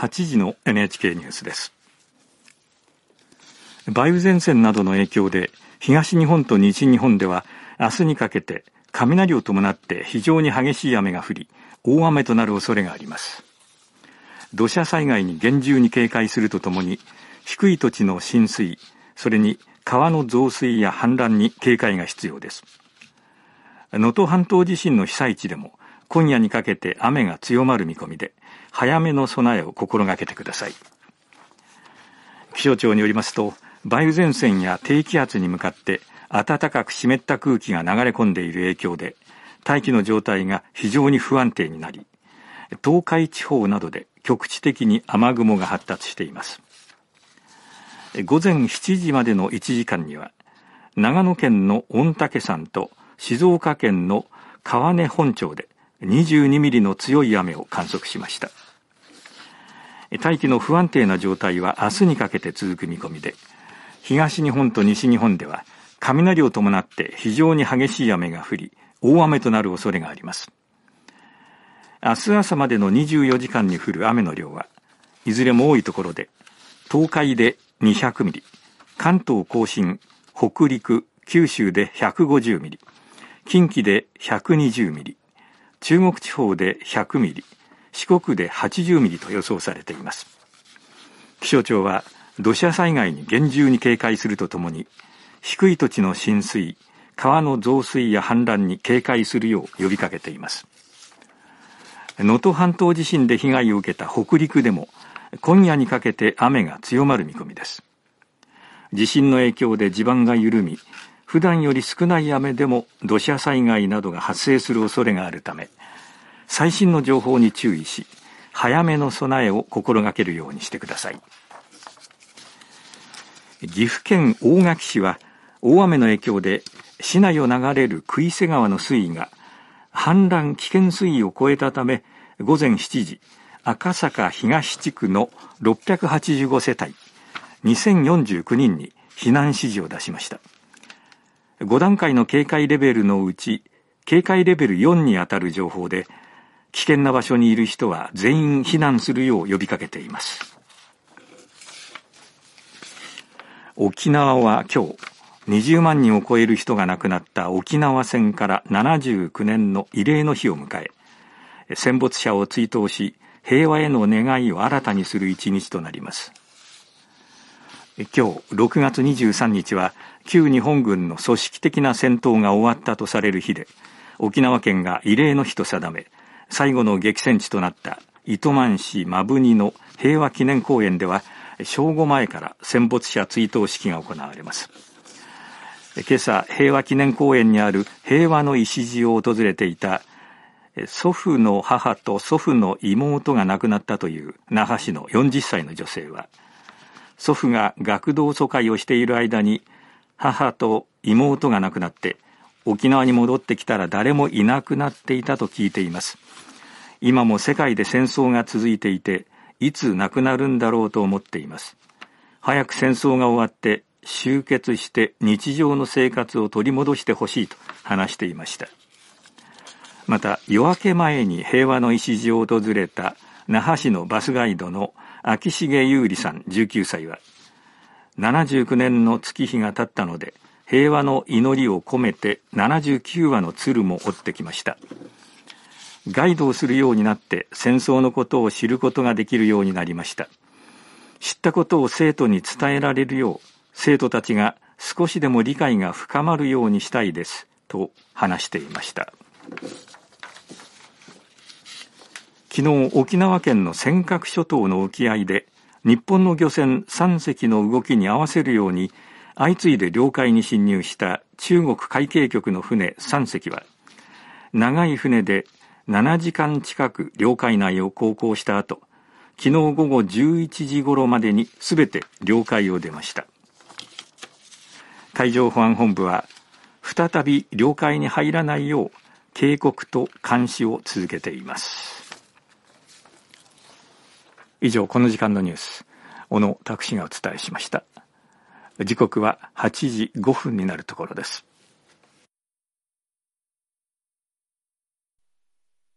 8時の NHK ニュースです。梅雨前線などの影響で東日本と西日本では明日にかけて雷を伴って非常に激しい雨が降り大雨となる恐れがあります。土砂災害に厳重に警戒するとともに低い土地の浸水それに川の増水や氾濫に警戒が必要です。能登半島地震の被災地でも今夜にかけて雨が強まる見込みで早めの備えを心がけてください。気象庁によりますと梅雨前線や低気圧に向かって暖かく湿った空気が流れ込んでいる影響で大気の状態が非常に不安定になり東海地方などで局地的に雨雲が発達しています。午前7時までの1時間には長野県の御嶽山と静岡県の川根本町で22ミリの強い雨を観測しました。大気の不安定な状態は明日にかけて続く見込みで東日本と西日本では雷を伴って非常に激しい雨が降り大雨となる恐れがあります。明日朝までの24時間に降る雨の量はいずれも多いところで東海で200ミリ関東甲信北陸九州で150ミリ近畿で120ミリ中国地方で100ミリ四国で80ミリと予想されています。気象庁は土砂災害に厳重に警戒するとともに低い土地の浸水川の増水や氾濫に警戒するよう呼びかけています。能登半島地震で被害を受けた北陸でも今夜にかけて雨が強まる見込みです。地震の影響で地盤が緩み普段より少ない雨でも土砂災害などが発生する恐れがあるため最新の情報に注意し早めの備えを心がけるようにしてください。岐阜県大垣市は大雨の影響で市内を流れる杭瀬川の水位が氾濫危険水位を超えたため午前7時赤坂東地区の685世帯2049人に避難指示を出しました。5段階の警戒レベルのうち警戒レベル4にあたる情報で危険な場所にいる人は全員避難するよう呼びかけています。沖縄は今日20万人を超える人が亡くなった沖縄戦から79年の慰霊の日を迎え戦没者を追悼し平和への願いを新たにする一日となります。今日6月23日は旧日本軍の組織的な戦闘が終わったとされる日で沖縄県が慰霊の日と定め最後の激戦地となった糸満市摩文仁の平和記念公園では正午前から戦没者追悼式が行われます。今朝平和記念公園にある平和の礎を訪れていた祖父の母と祖父の妹が亡くなったという那覇市の40歳の女性は祖父が学童疎開をしている間に母と妹が亡くなって沖縄に戻ってきたら誰もいなくなっていたと聞いています。今も世界で戦争が続いていていつなくなるんだろうと思っています。早く戦争が終わって終結して日常の生活を取り戻してほしいと話していました。また夜明け前に平和の礎を訪れた那覇市のバスガイドの秋重優里さん19歳は79年の月日が経ったので平和の祈りを込めて79羽の鶴も折ってきました。ガイドをするようになって戦争のことを知ることができるようになりました。知ったことを生徒に伝えられるよう生徒たちが少しでも理解が深まるようにしたいですと話していました。昨日沖縄県の尖閣諸島の沖合で日本の漁船3隻の動きに合わせるように相次いで領海に侵入した中国海警局の船3隻は長い船で7時間近く領海内を航行した後昨日午後11時頃までに全て領海を出ました。海上保安本部は再び領海に入らないよう警告と監視を続けています。以上この時間のニュース小野拓司がお伝えしました。時刻は8時5分になるところです。